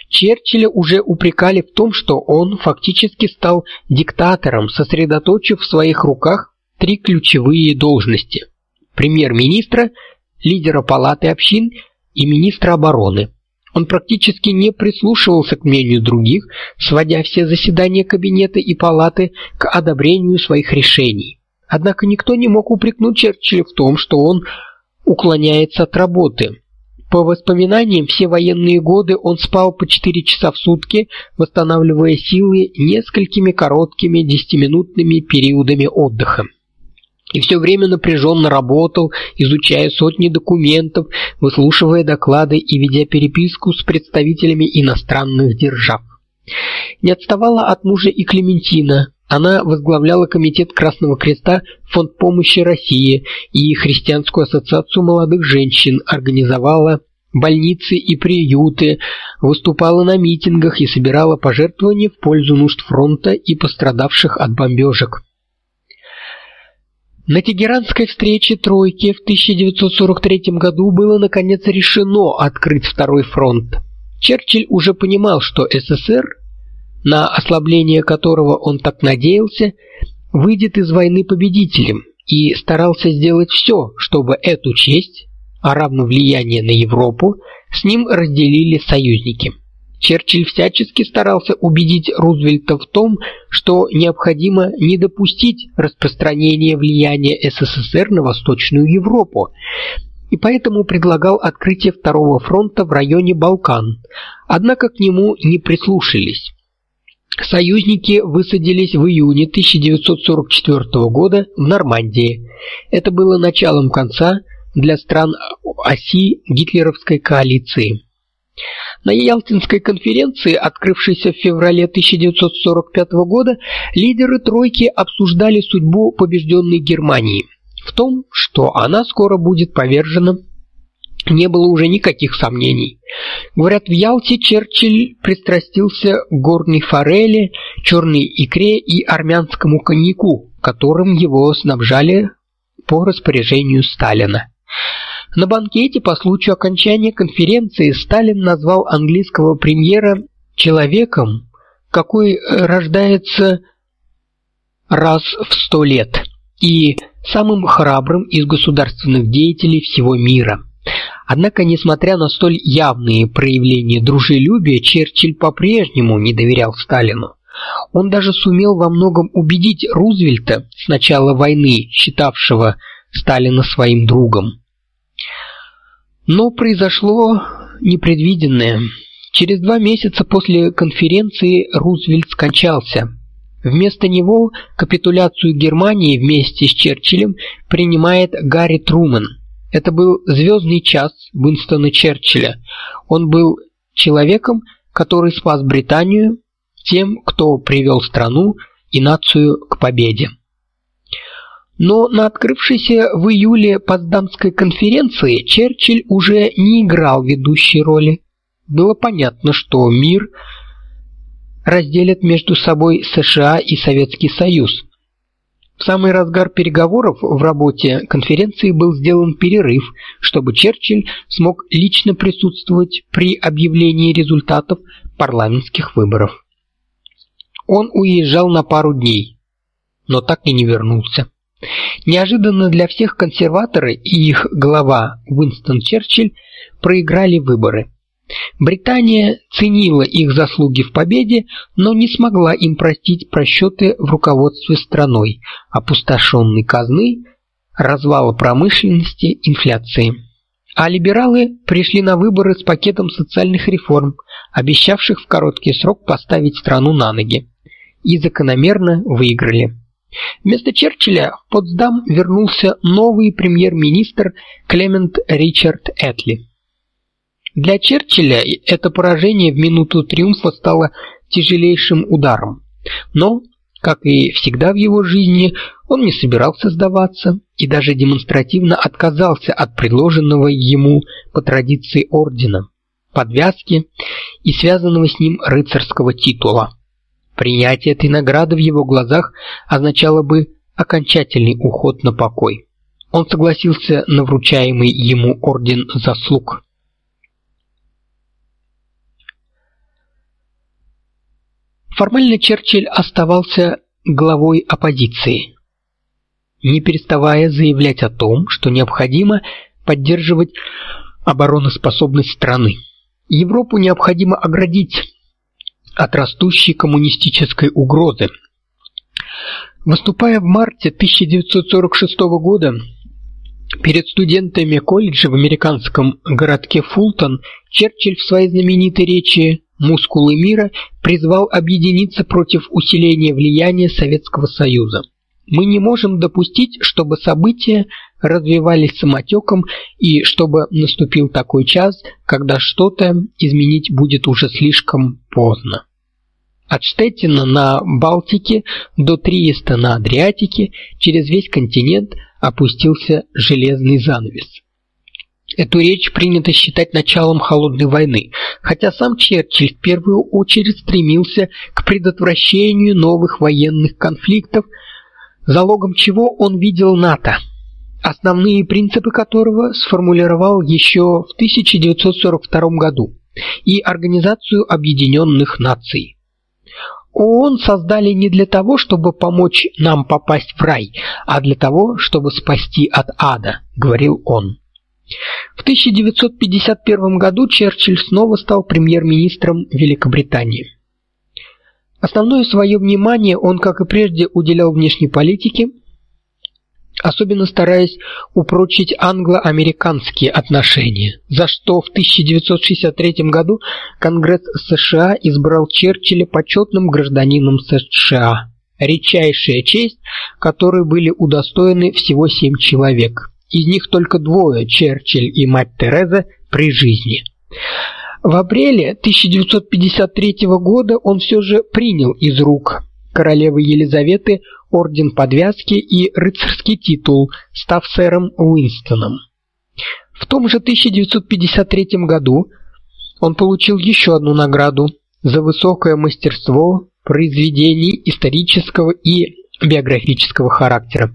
Черчилля уже упрекали в том, что он фактически стал диктатором, сосредоточив в своих руках три ключевые должности: премьер-министра, лидера палаты общин и министра обороны. Он практически не прислушивался к мнению других, сводя все заседания кабинета и палаты к одобрению своих решений. Однако никто не мог упрекнуть Черчилля в том, что он уклоняется от работы. По воспоминаниям, все военные годы он спал по 4 часа в сутки, восстанавливая силы несколькими короткими десятиминутными периодами отдыха и все время напряженно работал, изучая сотни документов, выслушивая доклады и ведя переписку с представителями иностранных держав. Не отставала от мужа и Клементина. Она возглавляла комитет Красного Креста, фонд помощи России и христианскую ассоциацию молодых женщин, организовала больницы и приюты, выступала на митингах и собирала пожертвования в пользу нужд фронта и пострадавших от бомбежек. На Тегеранской встрече тройки в 1943 году было наконец решено открыть второй фронт. Черчилль уже понимал, что СССР, на ослабление которого он так надеялся, выйдет из войны победителем и старался сделать все, чтобы эту честь, а равно влияние на Европу, с ним разделили союзники. Черчилль всячески старался убедить Рузвельта в том, что необходимо не допустить распространения влияния СССР на Восточную Европу. и поэтому предлагал открытие второго фронта в районе Балкан. Однако к нему не прислушались. Союзники высадились в июне 1944 года в Нормандии. Это было началом конца для стран оси гитлеровской коалиции. На Ялтинской конференции, открывшейся в феврале 1945 года, лидеры тройки обсуждали судьбу побежденной Германии. В том, что она скоро будет повержена, не было уже никаких сомнений. Говорят, в Ялте Черчилль пристрастился к горной форели, черной икре и армянскому коньяку, которым его снабжали по распоряжению Сталина. На банкете по случаю окончания конференции Сталин назвал английского премьера человеком, какой рождается раз в сто лет, и самым храбрым из государственных деятелей всего мира. Однако, несмотря на столь явные проявления дружелюбия, Черчилль по-прежнему не доверял Сталину. Он даже сумел во многом убедить Рузвельта с начала войны, считавшего Сталина своим другом. Но произошло непредвиденное. Через два месяца после конференции Рузвельт скончался. Вместо него капитуляцию Германии вместе с Черчиллем принимает Гарри Трумэн. Это был звездный час Уинстона Черчилля. Он был человеком, который спас Британию, тем, кто привел страну и нацию к победе. Но на открывшейся в июле Потсдамской конференции Черчилль уже не играл ведущей роли. Было понятно, что мир разделят между собой США и Советский Союз. В самый разгар переговоров в работе конференции был сделан перерыв, чтобы Черчилль смог лично присутствовать при объявлении результатов парламентских выборов. Он уезжал на пару дней, но так и не вернулся. Неожиданно для всех консерваторы и их глава Уинстон Черчилль проиграли выборы. Британия ценила их заслуги в победе, но не смогла им простить просчеты в руководстве страной, опустошенной казны, развала промышленности, инфляции. А либералы пришли на выборы с пакетом социальных реформ, обещавших в короткий срок поставить страну на ноги, и закономерно выиграли. Вместо Черчилля в Потсдам вернулся новый премьер-министр Клемент Ричард Этли. Для Черчилля это поражение в минуту триумфа стало тяжелейшим ударом. Но, как и всегда в его жизни, он не собирался сдаваться и даже демонстративно отказался от предложенного ему по традиции ордена, подвязки и связанного с ним рыцарского титула. Принятие этой награды в его глазах означало бы окончательный уход на покой. Он согласился на вручаемый ему орден заслуг. Формально Черчилль оставался главой оппозиции, не переставая заявлять о том, что необходимо поддерживать обороноспособность страны. Европу необходимо оградить от растущей коммунистической угрозы. Выступая в марте 1946 года перед студентами колледжа в американском городке Фултон, Черчилль в своей знаменитой речи «Мускулы мира» призвал объединиться против усиления влияния Советского Союза. Мы не можем допустить, чтобы события развивались самотеком и чтобы наступил такой час, когда что-то изменить будет уже слишком поздно. От Штеттина на Балтике до Триеста на Адриатике через весь континент опустился железный занавес. Эту речь принято считать началом холодной войны, хотя сам Черчилль в первую очередь стремился к предотвращению новых военных конфликтов, залогом чего он видел НАТО, основные принципы которого сформулировал еще в 1942 году, и Организацию Объединенных Наций. ООН создали не для того, чтобы помочь нам попасть в рай, а для того, чтобы спасти от ада, говорил он. В 1951 году Черчилль снова стал премьер-министром Великобритании. Основное свое внимание он, как и прежде, уделял внешней политике, особенно стараясь упрочить англо-американские отношения, за что в 1963 году Конгресс США избрал Черчилля почетным гражданином США. Редчайшая честь, которой были удостоены всего семь человек. Из них только двое, Черчилль и мать Тереза, при жизни. В апреле 1953 года он все же принял из рук королевы Елизаветы орден подвязки и рыцарский титул, став сэром Уинстоном. В том же 1953 году он получил еще одну награду за высокое мастерство произведений исторического и биографического характера,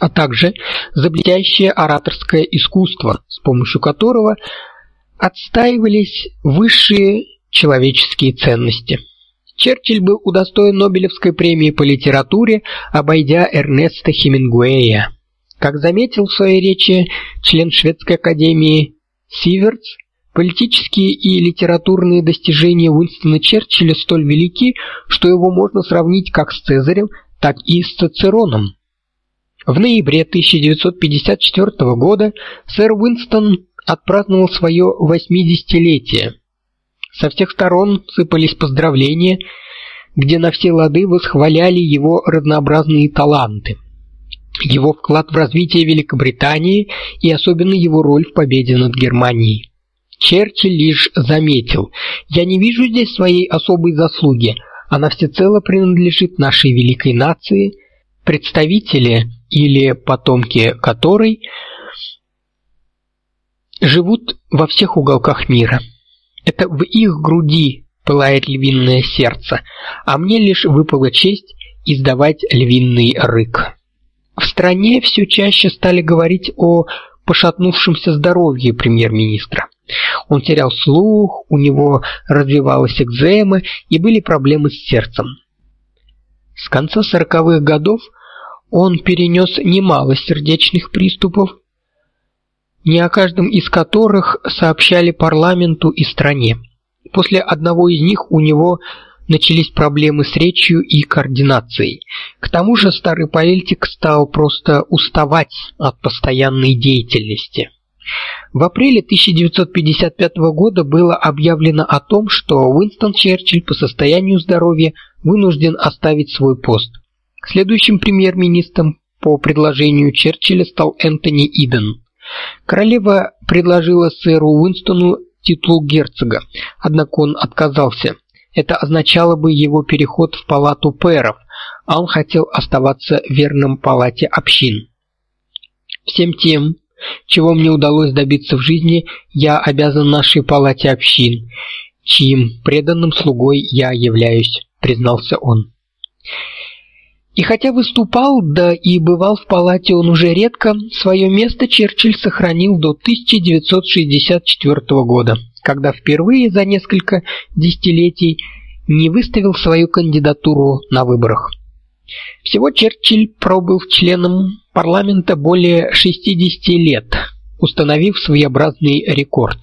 а также за блестящее ораторское искусство, с помощью которого отстаивались высшие человеческие ценности. Черчилль был удостоен Нобелевской премии по литературе, обойдя Эрнеста Хемингуэя. Как заметил в своей речи член шведской академии Сивертс, политические и литературные достижения Уинстона Черчилля столь велики, что его можно сравнить как с Цезарем, так и с Цицероном. В ноябре 1954 года сэр Уинстон отпраздновал свое восьмидесятилетие. Со всех сторон сыпались поздравления, где на все лады восхваляли его разнообразные таланты, его вклад в развитие Великобритании и особенно его роль в победе над Германией. Черчилль лишь заметил: "Я не вижу здесь своей особой заслуги, она всецело принадлежит нашей великой нации, представители или потомки которой живут во всех уголках мира. Это в их груди пылает львиное сердце, а мне лишь выпала честь издавать львиный рык. В стране все чаще стали говорить о пошатнувшемся здоровье премьер-министра. Он терял слух, у него развивалась экзема и были проблемы с сердцем. С конца сороковых годов он перенес немало сердечных приступов ни о каждом из которых сообщали парламенту и стране. После одного из них у него начались проблемы с речью и координацией. К тому же старый политик стал просто уставать от постоянной деятельности. В апреле 1955 года было объявлено о том, что Уинстон Черчилль по состоянию здоровья вынужден оставить свой пост. Следующим премьер-министром по предложению Черчилля стал Энтони Иден. Королева предложила сэру Уинстону титул герцога, однако он отказался. Это означало бы его переход в палату пэров, а он хотел оставаться верным палате общин. Всем тем, чего мне удалось добиться в жизни, я обязан нашей палате общин, чьим преданным слугой я являюсь, признался он. И хотя выступал, да и бывал в палате он уже редко, свое место Черчилль сохранил до 1964 года, когда впервые за несколько десятилетий не выставил свою кандидатуру на выборах. Всего Черчилль пробыл членом парламента более 60 лет, установив своеобразный рекорд.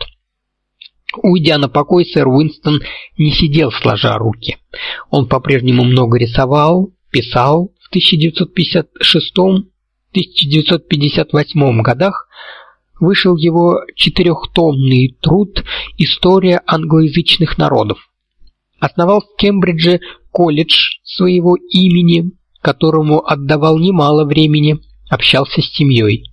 Уйдя на покой, сэр Уинстон не сидел сложа руки. Он по-прежнему много рисовал, писал в 1956-1958 годах вышел его четырехтомный труд История англоязычных народов. Основал в Кембридже колледж своего имени, которому отдавал немало времени, общался с семьей.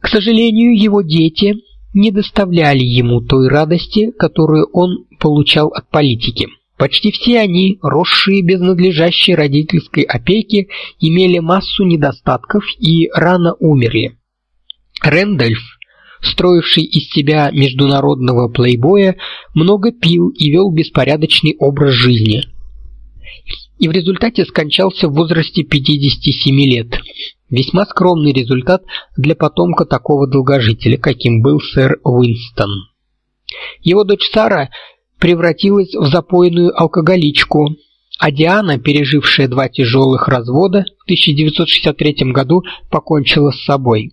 К сожалению, его дети не доставляли ему той радости, которую он получал от политики. Почти все они, росшие без надлежащей родительской опеки, имели массу недостатков и рано умерли. Рэндольф, строивший из себя международного плейбоя, много пил и вел беспорядочный образ жизни. И в результате скончался в возрасте 57 лет. Весьма скромный результат для потомка такого долгожителя, каким был сэр Уинстон. Его дочь Сара превратилась в запойную алкоголичку, а Диана, пережившая два тяжелых развода, в 1963 году покончила с собой.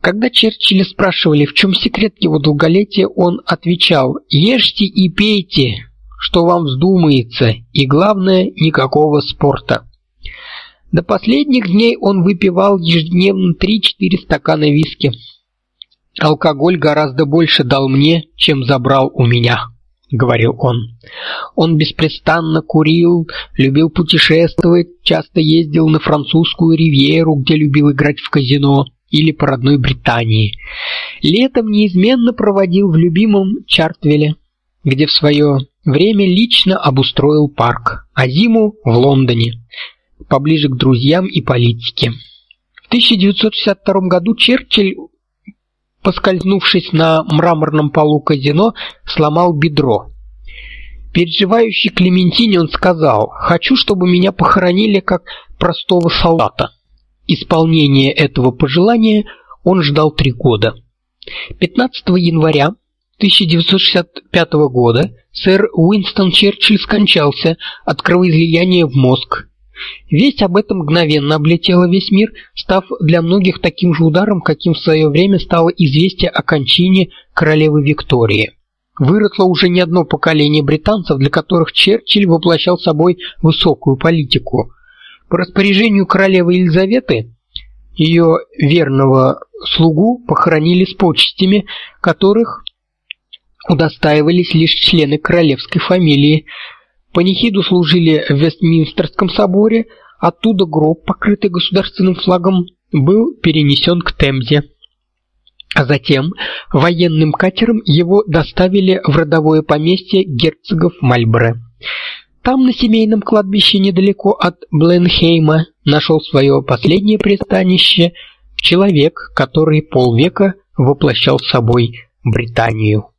Когда Черчилля спрашивали, в чем секрет его долголетия, он отвечал: "Ешьте и пейте, что вам вздумается, и главное никакого спорта". До последних дней он выпивал ежедневно 3-4 стакана виски. Алкоголь гораздо больше дал мне, чем забрал у меня, говорил он. Он беспрестанно курил, любил путешествовать, часто ездил на французскую ривьеру, где любил играть в казино или по родной Британии. Летом неизменно проводил в любимом Чартвеле, где в свое время лично обустроил парк, а зиму в Лондоне, поближе к друзьям и политике. В 1962 году Черчилль, поскользнувшись на мраморном полу казино, сломал бедро. Переживающий Клементине он сказал: "Хочу, чтобы меня похоронили как простого солдата". Исполнение этого пожелания он ждал три года. 15 января 1965 года сэр Уинстон Черчилль скончался от кровоизлияния в мозг. Весть об этом мгновенно облетела весь мир, став для многих таким же ударом, каким в свое время стало известие о кончине королевы Виктории. Выросло уже не одно поколение британцев, для которых Черчилль воплощал собой высокую политику. По распоряжению королевы Елизаветы ее верного слугу похоронили с почестями, которых удостаивались лишь члены королевской фамилии. Панихиду служили в Вестминстерском соборе, оттуда гроб, покрытый государственным флагом, был перенесен к Темзе. А затем военным катером его доставили в родовое поместье герцогов Мальборо. Там на семейном кладбище недалеко от Бленхейма нашел свое последнее пристанище человек, который полвека воплощал собой Британию.